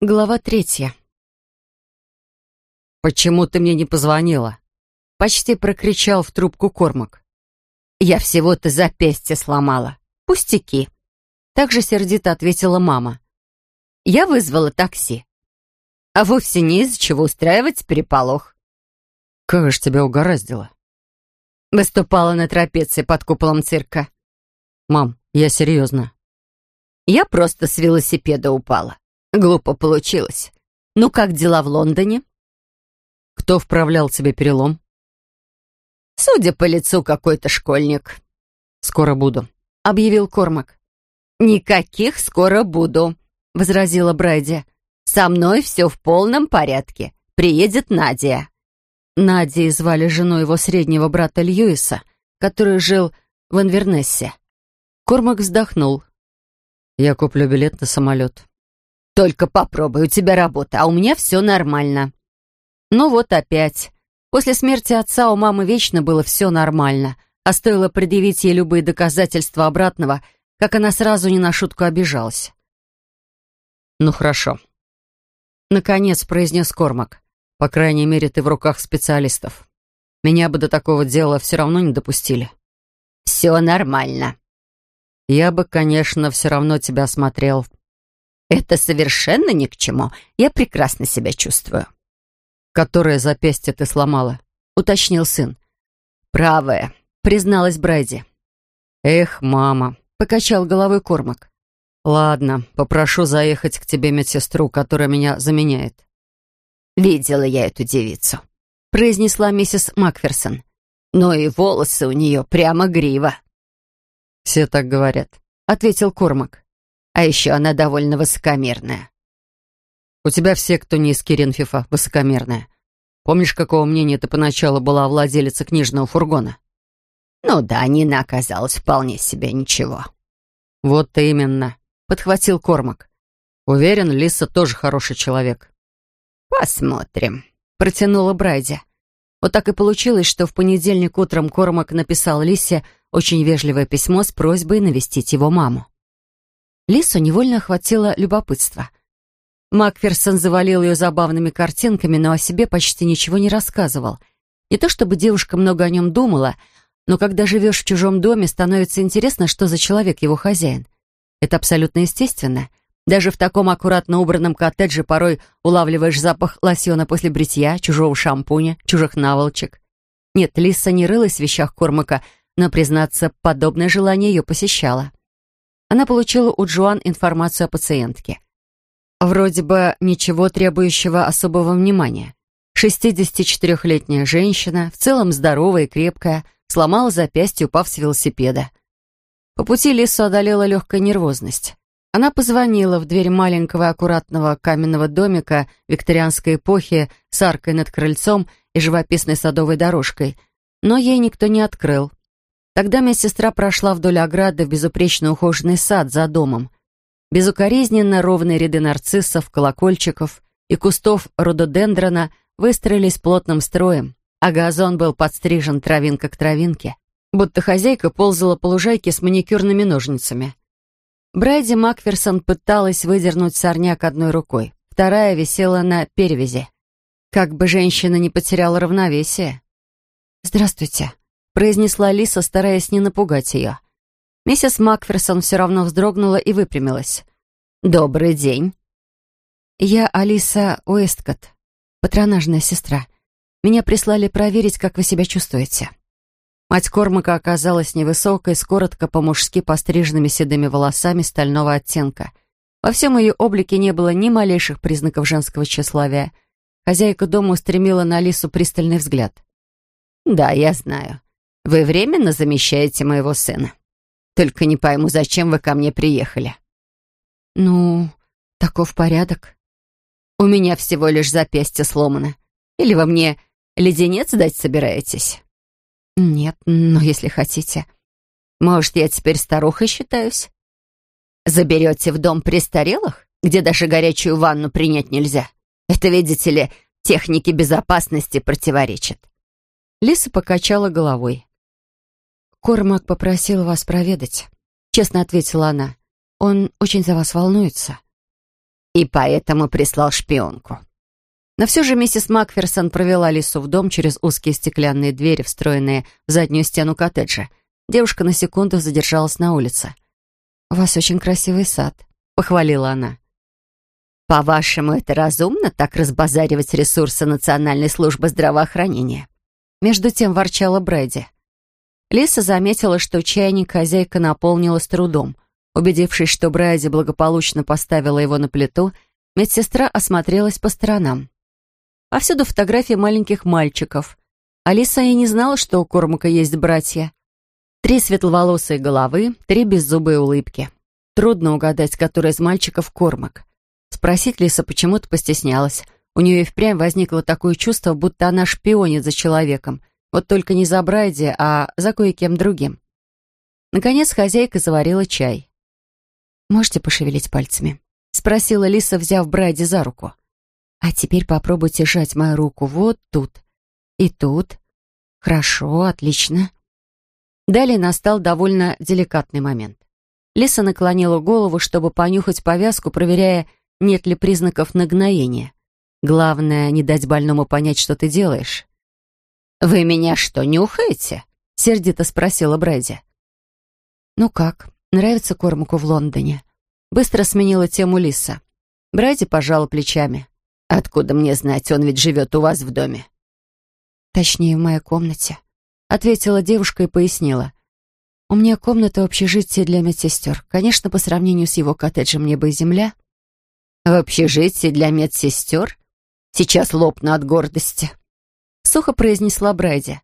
Глава третья. «Почему ты мне не позвонила?» Почти прокричал в трубку Кормак. «Я всего-то запястье сломала. Пустяки!» Также сердито ответила мама. «Я вызвала такси. А вовсе не из-за чего устраивать переполох». «Как же тебя угораздило?» Выступала на трапеции под куполом цирка. «Мам, я серьезно». «Я просто с велосипеда упала. Глупо получилось. Ну, как дела в Лондоне?» «Кто вправлял тебе перелом?» «Судя по лицу, какой-то школьник». «Скоро буду», — объявил Кормак. «Никаких скоро буду», — возразила Брайди. «Со мной все в полном порядке. Приедет Надя». Надей звали жену его среднего брата Льюиса, который жил в Инвернессе. Кормак вздохнул. «Я куплю билет на самолет». «Только попробуй, у тебя работа, а у меня все нормально». Ну вот опять. После смерти отца у мамы вечно было все нормально, а стоило предъявить ей любые доказательства обратного, как она сразу не на шутку обижалась. «Ну хорошо», — наконец произнес Кормак. «По крайней мере, ты в руках специалистов. Меня бы до такого дела все равно не допустили». «Все нормально». «Я бы, конечно, все равно тебя осмотрел, это совершенно ни к чему. Я прекрасно себя чувствую. Которое запястье ты сломала? Уточнил сын. Правое, призналась Брайди. Эх, мама, покачал головой Кормак. Ладно, попрошу заехать к тебе медсестру, которая меня заменяет. Видела я эту девицу, произнесла миссис Макферсон. Но и волосы у нее прямо грива. Все так говорят, ответил Кормак. А еще она довольно высокомерная. У тебя все, кто не из Киренфифа, высокомерная. Помнишь, какого мнения ты поначалу была владелица книжного фургона? Ну да, Нина оказалась вполне себе ничего. Вот именно, подхватил Кормак. Уверен, Лиса тоже хороший человек. Посмотрим, протянула Брайди. Вот так и получилось, что в понедельник утром Кормак написал Лисе очень вежливое письмо с просьбой навестить его маму. Лису невольно охватило любопытство. Макферсон завалил ее забавными картинками, но о себе почти ничего не рассказывал. Не то чтобы девушка много о нем думала, но когда живешь в чужом доме, становится интересно, что за человек его хозяин. Это абсолютно естественно. Даже в таком аккуратно убранном коттедже порой улавливаешь запах лосьона после бритья, чужого шампуня, чужих наволочек. Нет, Лиса не рылась в вещах Кормака, но, признаться, подобное желание ее посещало она получила у Джоан информацию о пациентке. Вроде бы ничего требующего особого внимания. 64-летняя женщина, в целом здоровая и крепкая, сломала запястье, упав с велосипеда. По пути Лису одолела легкая нервозность. Она позвонила в дверь маленького аккуратного каменного домика викторианской эпохи с аркой над крыльцом и живописной садовой дорожкой, но ей никто не открыл. Тогда медсестра прошла вдоль ограды в безупречно ухоженный сад за домом. Безукоризненно ровные ряды нарциссов, колокольчиков и кустов рододендрона выстроились плотным строем, а газон был подстрижен травинка к травинке, будто хозяйка ползала по лужайке с маникюрными ножницами. Брайди Макферсон пыталась выдернуть сорняк одной рукой, вторая висела на перевязи. Как бы женщина не потеряла равновесие. «Здравствуйте», произнесла Лиса, стараясь не напугать ее. Миссис Макферсон все равно вздрогнула и выпрямилась. «Добрый день». «Я Алиса Уэсткотт, патронажная сестра. Меня прислали проверить, как вы себя чувствуете». Мать Кормака оказалась невысокой, с коротко по-мужски постриженными седыми волосами стального оттенка. Во всем ее облике не было ни малейших признаков женского тщеславия. Хозяйка дома устремила на Алису пристальный взгляд. «Да, я знаю. Вы временно замещаете моего сына. Только не пойму, зачем вы ко мне приехали». «Ну, таков порядок. У меня всего лишь запястье сломано. Или вы мне леденец дать собираетесь?» «Нет, но если хотите. Может, я теперь старухой считаюсь?» «Заберете в дом престарелых, где даже горячую ванну принять нельзя? Это, видите ли, технике безопасности противоречит». Лиса покачала головой. «Кормак попросил вас проведать», — честно ответила она. «Он очень за вас волнуется». И поэтому прислал шпионку. Но все же миссис Макферсон провела Лису в дом через узкие стеклянные двери, встроенные в заднюю стену коттеджа. Девушка на секунду задержалась на улице. «У вас очень красивый сад», — похвалила она. «По-вашему, это разумно, так разбазаривать ресурсы Национальной службы здравоохранения?» Между тем ворчала Брэди. Лиса заметила, что чайник хозяйка наполнила с трудом. Убедившись, что Брэди благополучно поставила его на плиту, медсестра осмотрелась по сторонам. Повсюду фотографии маленьких мальчиков. Алиса и не знала, что у Кормака есть братья. Три светловолосые головы, три беззубые улыбки. Трудно угадать, который из мальчиков Кормак. Спросить Лиса почему-то постеснялась. У нее и впрямь возникло такое чувство, будто она шпионит за человеком. Вот только не за Брайди, а за кое-кем другим. Наконец хозяйка заварила чай. «Можете пошевелить пальцами?» — спросила Лиса, взяв Брайди за руку. А теперь попробуйте сжать мою руку вот тут и тут. Хорошо, отлично. Далее настал довольно деликатный момент. Лиса наклонила голову, чтобы понюхать повязку, проверяя, нет ли признаков нагноения. Главное, не дать больному понять, что ты делаешь. «Вы меня что, нюхаете?» — сердито спросила Брэди. «Ну как, нравится Кормаку в Лондоне?» Быстро сменила тему Лиса. Брэди пожала плечами. «Откуда мне знать, он ведь живет у вас в доме?» «Точнее, в моей комнате», — ответила девушка и пояснила. «У меня комната общежития для медсестер. Конечно, по сравнению с его коттеджем небо и земля». «В общежитии для медсестер? Сейчас лопну от гордости», — сухо произнесла Брайди.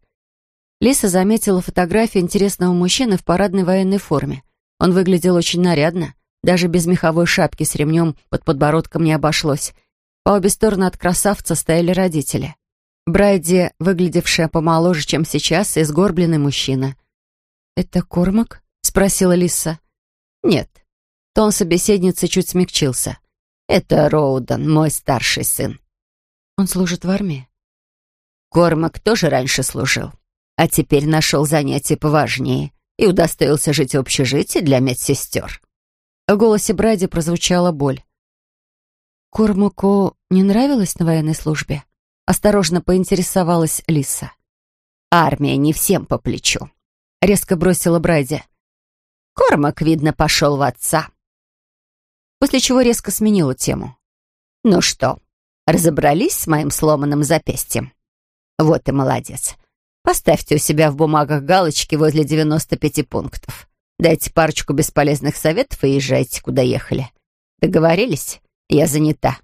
Лиса заметила фотографию интересного мужчины в парадной военной форме. Он выглядел очень нарядно. Даже без меховой шапки с ремнем под подбородком не обошлось. По обе стороны от красавца стояли родители. Брайди, выглядевшая помоложе, чем сейчас, и сгорбленный мужчина. «Это Кормак?» — спросила Лиса. «Нет». Тон собеседницы чуть смягчился. «Это Роудан, мой старший сын». «Он служит в армии?» Кормак тоже раньше служил, а теперь нашел занятие поважнее и удостоился жить в общежитии для медсестер». В голосе Бради прозвучала боль. Кормаку не нравилось на военной службе? Осторожно поинтересовалась Лиса. «Армия не всем по плечу», — резко бросила Брайди. «Кормак, видно, пошел в отца». После чего резко сменила тему. «Ну что, разобрались с моим сломанным запястьем? Вот и молодец. Поставьте у себя в бумагах галочки возле 95 пунктов. Дайте парочку бесполезных советов и езжайте, куда ехали. Договорились?» Я занята».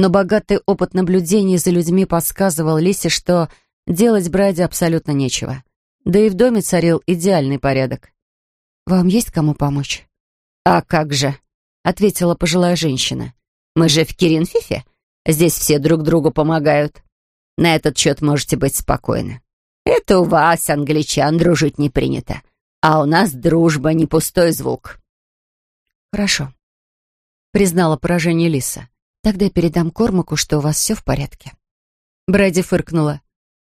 Но богатый опыт наблюдений за людьми подсказывал Лисе, что делать Браде абсолютно нечего. Да и в доме царил идеальный порядок. «Вам есть кому помочь?» «А как же?» — ответила пожилая женщина. «Мы же в Киринфифе. Здесь все друг другу помогают. На этот счет можете быть спокойны. Это у вас, англичан, дружить не принято. А у нас дружба не пустой звук». «Хорошо признала поражение Лиса. «Тогда передам Кормаку, что у вас все в порядке». Брэди фыркнула.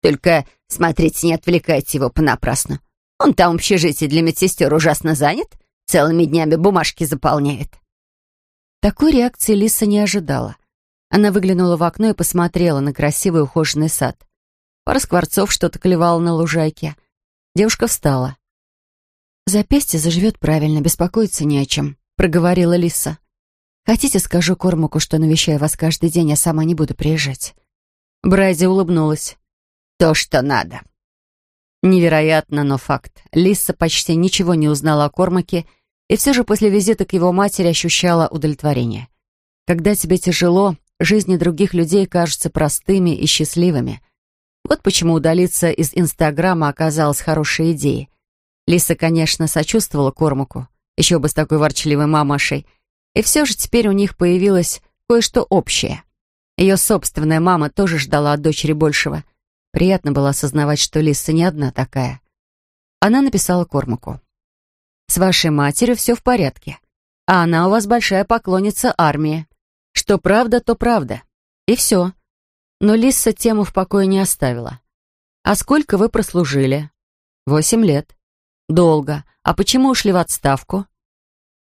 «Только, смотрите, не отвлекайте его понапрасну. Он там в общежитии для медсестер ужасно занят, целыми днями бумажки заполняет». Такой реакции Лиса не ожидала. Она выглянула в окно и посмотрела на красивый ухоженный сад. Пара скворцов что-то клевала на лужайке. Девушка встала. «Запястье заживет правильно, беспокоиться не о чем», — проговорила Лиса. Хотите, скажу Кормаку, что навещаю вас каждый день, а сама не буду приезжать?» Брайди улыбнулась. «То, что надо». Невероятно, но факт. Лиса почти ничего не узнала о Кормаке, и все же после визита к его матери ощущала удовлетворение. Когда тебе тяжело, жизни других людей кажутся простыми и счастливыми. Вот почему удалиться из Инстаграма оказалась хорошей идеей. Лиса, конечно, сочувствовала Кормаку, еще бы с такой ворчливой мамашей — и все же теперь у них появилось кое-что общее. Ее собственная мама тоже ждала от дочери большего. Приятно было осознавать, что Лиса не одна такая. Она написала Кормаку. «С вашей матерью все в порядке, а она у вас большая поклонница армии. Что правда, то правда. И все». Но Лиса тему в покое не оставила. «А сколько вы прослужили?» «Восемь лет». «Долго. А почему ушли в отставку?»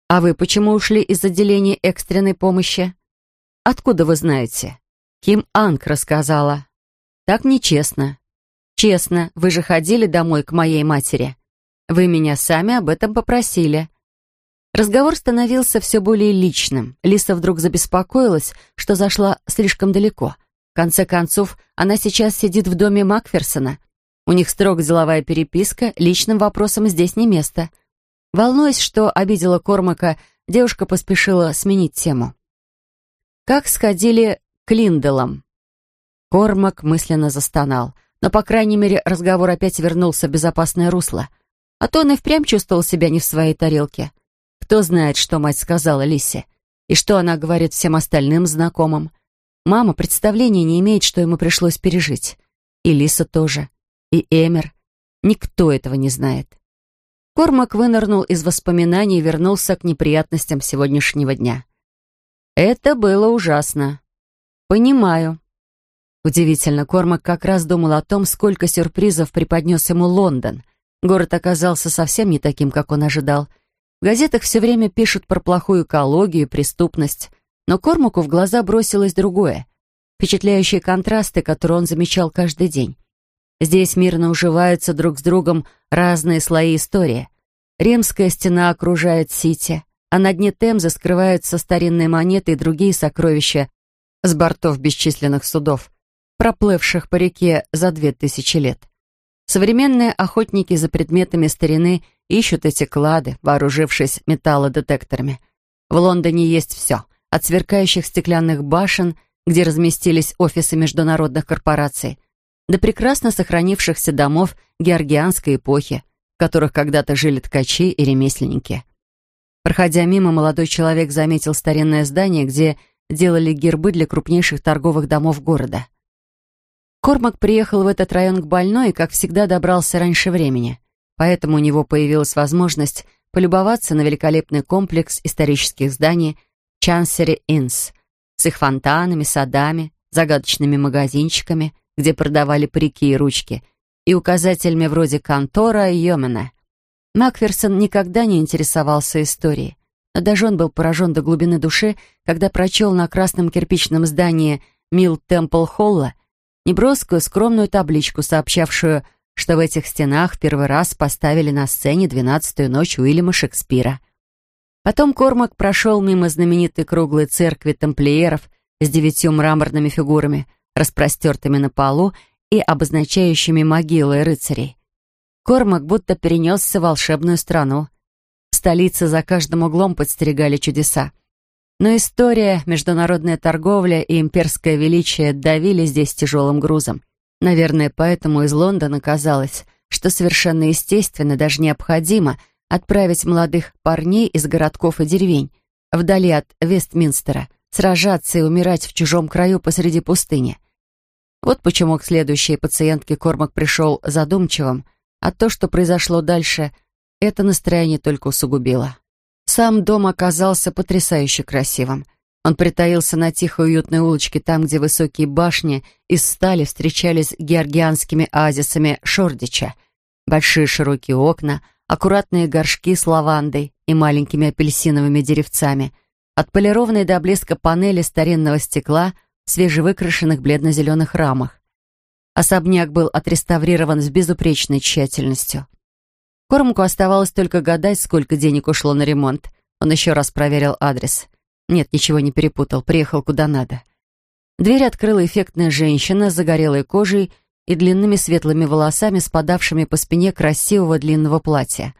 «А вы почему ушли из отделения экстренной помощи?» «Откуда вы знаете?» «Ким Анг рассказала». «Так нечестно». «Честно, вы же ходили домой к моей матери. Вы меня сами об этом попросили». Разговор становился все более личным. Лиса вдруг забеспокоилась, что зашла слишком далеко. В конце концов, она сейчас сидит в доме Макферсона. У них строго деловая переписка, личным вопросам здесь не место. Волнуясь, что обидела Кормака, девушка поспешила сменить тему. Как сходили к Линделам? Кормак мысленно застонал, но, по крайней мере, разговор опять вернулся в безопасное русло. А то он и впрямь чувствовал себя не в своей тарелке. Кто знает, что мать сказала Лисе, и что она говорит всем остальным знакомым. Мама представления не имеет, что ему пришлось пережить. И Лиса тоже. И Эмер. Никто этого не знает. Кормак вынырнул из воспоминаний и вернулся к неприятностям сегодняшнего дня. Это было ужасно. Понимаю. Удивительно, Кормак как раз думал о том, сколько сюрпризов преподнес ему Лондон. Город оказался совсем не таким, как он ожидал. В газетах все время пишут про плохую экологию и преступность, но Кормаку в глаза бросилось другое. Впечатляющие контрасты, которые он замечал каждый день. Здесь мирно уживаются друг с другом разные слои истории. Римская стена окружает Сити, а на дне Темзы скрываются старинные монеты и другие сокровища с бортов бесчисленных судов, проплывших по реке за две тысячи лет. Современные охотники за предметами старины – ищут эти клады, вооружившись металлодетекторами. В Лондоне есть все, от сверкающих стеклянных башен, где разместились офисы международных корпораций, до прекрасно сохранившихся домов георгианской эпохи, в которых когда-то жили ткачи и ремесленники. Проходя мимо, молодой человек заметил старинное здание, где делали гербы для крупнейших торговых домов города. Кормак приехал в этот район к больной и, как всегда, добрался раньше времени поэтому у него появилась возможность полюбоваться на великолепный комплекс исторических зданий Чансери Инс с их фонтанами, садами, загадочными магазинчиками, где продавали парики и ручки, и указателями вроде «Контора» и «Йомена». Макферсон никогда не интересовался историей, но даже он был поражен до глубины души, когда прочел на красном кирпичном здании Милл Темпл Холла неброскую скромную табличку, сообщавшую что в этих стенах в первый раз поставили на сцене «Двенадцатую ночь» Уильяма Шекспира. Потом Кормак прошел мимо знаменитой круглой церкви тамплиеров с девятью мраморными фигурами, распростертыми на полу и обозначающими могилы рыцарей. Кормак будто перенесся в волшебную страну. В столице за каждым углом подстерегали чудеса. Но история, международная торговля и имперское величие давили здесь тяжелым грузом. Наверное, поэтому из Лондона казалось, что совершенно естественно, даже необходимо отправить молодых парней из городков и деревень, вдали от Вестминстера, сражаться и умирать в чужом краю посреди пустыни. Вот почему к следующей пациентке Кормак пришел задумчивым, а то, что произошло дальше, это настроение только усугубило. Сам дом оказался потрясающе красивым — он притаился на тихой уютной улочке, там, где высокие башни из стали встречались георгианскими оазисами Шордича. Большие широкие окна, аккуратные горшки с лавандой и маленькими апельсиновыми деревцами, отполированные до блеска панели старинного стекла в свежевыкрашенных бледно-зеленых рамах. Особняк был отреставрирован с безупречной тщательностью. Кормку оставалось только гадать, сколько денег ушло на ремонт. Он еще раз проверил адрес — нет, ничего не перепутал, приехал куда надо. Дверь открыла эффектная женщина с загорелой кожей и длинными светлыми волосами, спадавшими по спине красивого длинного платья.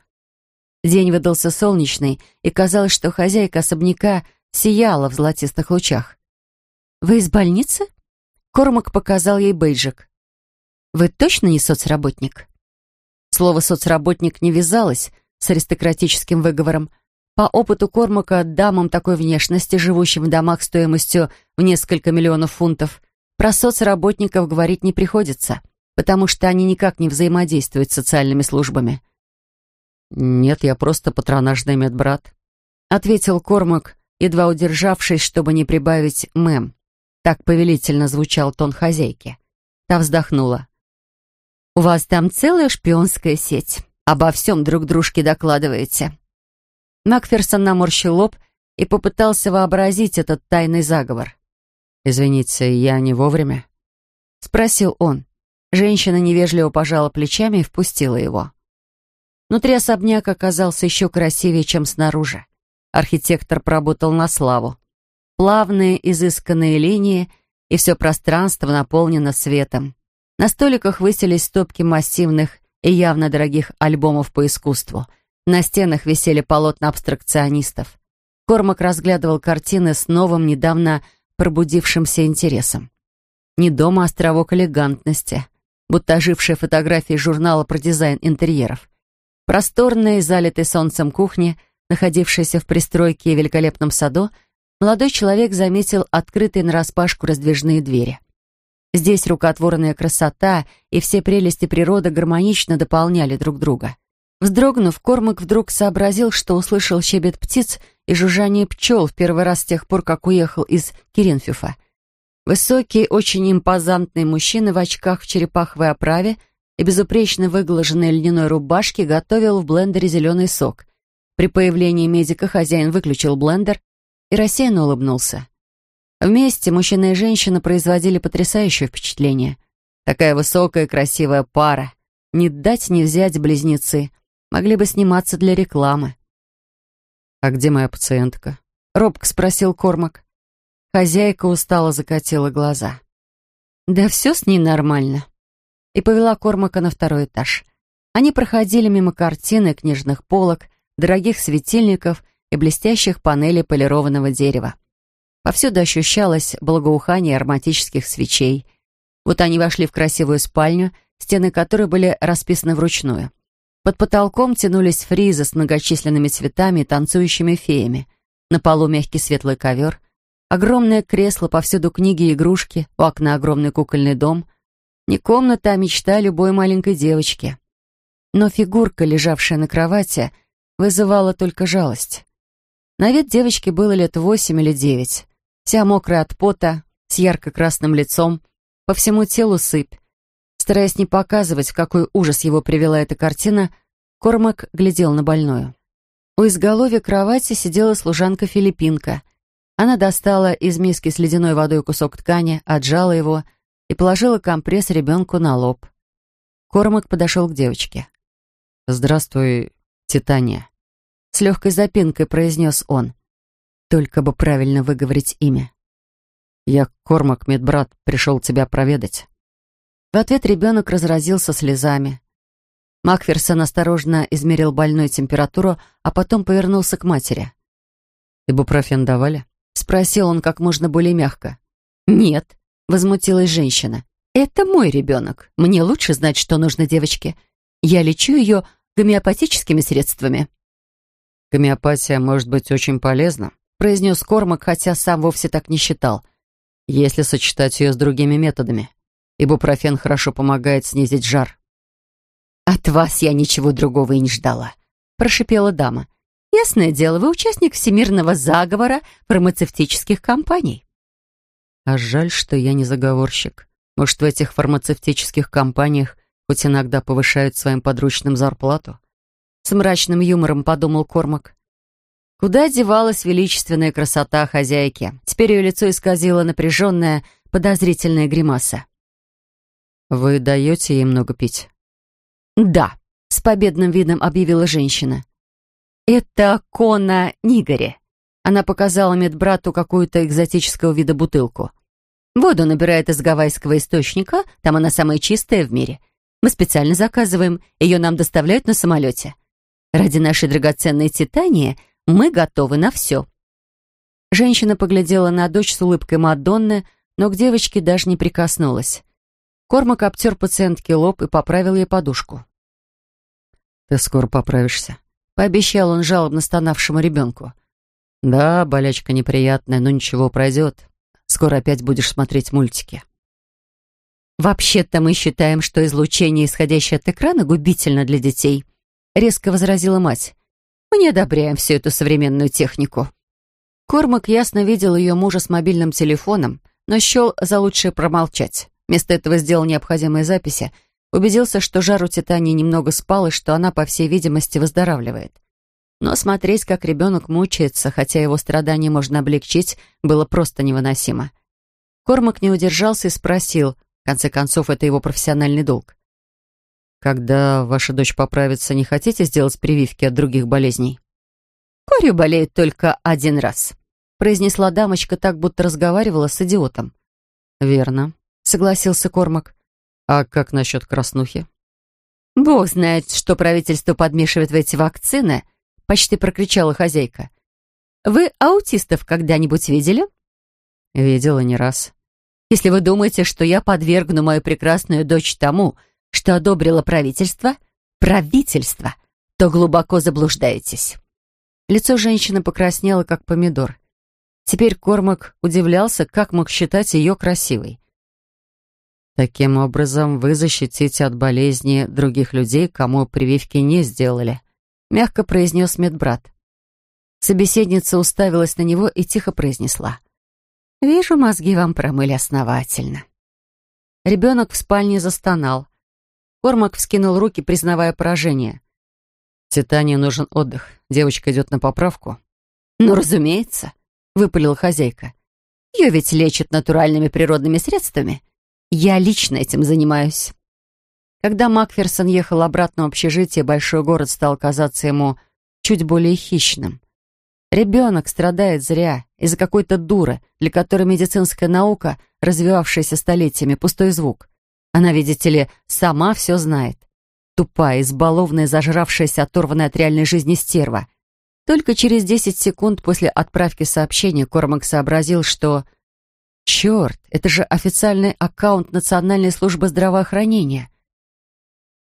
День выдался солнечный, и казалось, что хозяйка особняка сияла в золотистых лучах. «Вы из больницы?» Кормак показал ей бейджик. «Вы точно не соцработник?» Слово «соцработник» не вязалось с аристократическим выговором, по опыту Кормака, дамам такой внешности, живущим в домах стоимостью в несколько миллионов фунтов, про соцработников говорить не приходится, потому что они никак не взаимодействуют с социальными службами. «Нет, я просто патронажный медбрат», — ответил Кормак, едва удержавшись, чтобы не прибавить «мэм». Так повелительно звучал тон хозяйки. Та вздохнула. «У вас там целая шпионская сеть. Обо всем друг дружке докладываете. Макферсон наморщил лоб и попытался вообразить этот тайный заговор. «Извините, я не вовремя?» — спросил он. Женщина невежливо пожала плечами и впустила его. Внутри особняк оказался еще красивее, чем снаружи. Архитектор поработал на славу. Плавные, изысканные линии, и все пространство наполнено светом. На столиках высились стопки массивных и явно дорогих альбомов по искусству. На стенах висели полотна абстракционистов. Кормак разглядывал картины с новым, недавно пробудившимся интересом. Не дома, островок элегантности, будто ожившая фотография из журнала про дизайн интерьеров. Просторной, залитой солнцем кухни, находившейся в пристройке и великолепном саду, молодой человек заметил открытые нараспашку раздвижные двери. Здесь рукотворная красота и все прелести природы гармонично дополняли друг друга. Вздрогнув, Кормак вдруг сообразил, что услышал щебет птиц и жужжание пчел в первый раз с тех пор, как уехал из Киринфюфа. Высокий, очень импозантный мужчина в очках в черепаховой оправе и безупречно выглаженной льняной рубашке готовил в блендере зеленый сок. При появлении медика хозяин выключил блендер и рассеянно улыбнулся. Вместе мужчина и женщина производили потрясающее впечатление. Такая высокая красивая пара. Не дать не взять близнецы. Могли бы сниматься для рекламы. «А где моя пациентка?» — робко спросил Кормак. Хозяйка устало закатила глаза. «Да все с ней нормально». И повела Кормака на второй этаж. Они проходили мимо картины, книжных полок, дорогих светильников и блестящих панелей полированного дерева. Повсюду ощущалось благоухание ароматических свечей. Вот они вошли в красивую спальню, стены которой были расписаны вручную. Под потолком тянулись фризы с многочисленными цветами и танцующими феями. На полу мягкий светлый ковер. Огромное кресло, повсюду книги и игрушки, у окна огромный кукольный дом. Не комната, а мечта любой маленькой девочки. Но фигурка, лежавшая на кровати, вызывала только жалость. На вид девочки было лет восемь или девять. Вся мокрая от пота, с ярко-красным лицом, по всему телу сыпь. Стараясь не показывать, в какой ужас его привела эта картина, Кормак глядел на больную. У изголовья кровати сидела служанка-филиппинка. Она достала из миски с ледяной водой кусок ткани, отжала его и положила компресс ребенку на лоб. Кормак подошел к девочке. «Здравствуй, Титания», — с легкой запинкой произнес он. Только бы правильно выговорить имя. «Я, Кормак, медбрат, пришел тебя проведать». В ответ ребенок разразился слезами. Макферсон осторожно измерил больную температуру, а потом повернулся к матери. «Ибупрофен давали?» — спросил он как можно более мягко. «Нет», — возмутилась женщина. «Это мой ребенок. Мне лучше знать, что нужно девочке. Я лечу ее гомеопатическими средствами». «Гомеопатия может быть очень полезна», произнес Кормак, хотя сам вовсе так не считал. Если сочетать ее с другими методами. Ибупрофен хорошо помогает снизить жар. «От вас я ничего другого и не ждала», — прошипела дама. «Ясное дело, вы участник всемирного заговора фармацевтических компаний». «А жаль, что я не заговорщик. Может, в этих фармацевтических компаниях хоть иногда повышают своим подручным зарплату?» С мрачным юмором подумал Кормак. Куда девалась величественная красота хозяйки? Теперь ее лицо исказило напряженная, подозрительная гримаса. «Вы даете ей много пить?» «Да», — с победным видом объявила женщина. «Это Кона Нигори». Она показала медбрату какую-то экзотического вида бутылку. Воду набирает из гавайского источника, там она самая чистая в мире. Мы специально заказываем, ее нам доставляют на самолете. Ради нашей драгоценной Титании мы готовы на все». Женщина поглядела на дочь с улыбкой Мадонны, но к девочке даже не прикоснулась. Кормак обтер пациентке лоб и поправил ей подушку. «Ты скоро поправишься», — пообещал он жалобно стонавшему ребенку. «Да, болячка неприятная, но ничего, пройдет. Скоро опять будешь смотреть мультики». «Вообще-то мы считаем, что излучение, исходящее от экрана, губительно для детей», — резко возразила мать. Мы не одобряем всю эту современную технику». Кормак ясно видел ее мужа с мобильным телефоном, но счел за лучшее промолчать. Вместо этого сделал необходимые записи, убедился, что жар у Титании немного спал и что она, по всей видимости, выздоравливает. Но смотреть, как ребенок мучается, хотя его страдания можно облегчить, было просто невыносимо. Кормак не удержался и спросил, в конце концов, это его профессиональный долг. «Когда ваша дочь поправится, не хотите сделать прививки от других болезней?» «Корью болеет только один раз», — произнесла дамочка так, будто разговаривала с идиотом. «Верно», — согласился Кормак. «А как насчет краснухи?» «Бог знает, что правительство подмешивает в эти вакцины», — почти прокричала хозяйка. «Вы аутистов когда-нибудь видели?» «Видела не раз». «Если вы думаете, что я подвергну мою прекрасную дочь тому, что одобрило правительство, правительство, то глубоко заблуждаетесь». Лицо женщины покраснело, как помидор. Теперь Кормак удивлялся, как мог считать ее красивой. Таким образом, вы защитите от болезни других людей, кому прививки не сделали, мягко произнес медбрат. Собеседница уставилась на него и тихо произнесла. «Вижу, мозги вам промыли основательно». Ребенок в спальне застонал. Кормак вскинул руки, признавая поражение. «Титане нужен отдых. Девочка идет на поправку». «Ну, разумеется», — выпалила хозяйка. «Ее ведь лечат натуральными природными средствами. Я лично этим занимаюсь. Когда Макферсон ехал обратно в общежитие, большой город стал казаться ему чуть более хищным. Ребенок страдает зря из-за какой-то дуры, для которой медицинская наука, развивавшаяся столетиями, пустой звук. Она, видите ли, сама все знает. Тупая, избалованная, зажравшаяся, оторванная от реальной жизни стерва. Только через 10 секунд после отправки сообщения Кормак сообразил, что Черт, это же официальный аккаунт Национальной службы здравоохранения.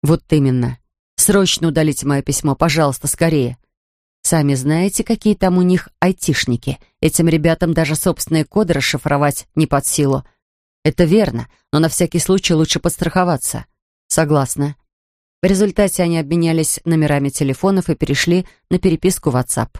Вот именно. Срочно удалите мое письмо, пожалуйста, скорее. Сами знаете, какие там у них айтишники. Этим ребятам даже собственные коды расшифровать не под силу. Это верно, но на всякий случай лучше подстраховаться. Согласна. В результате они обменялись номерами телефонов и перешли на переписку в WhatsApp.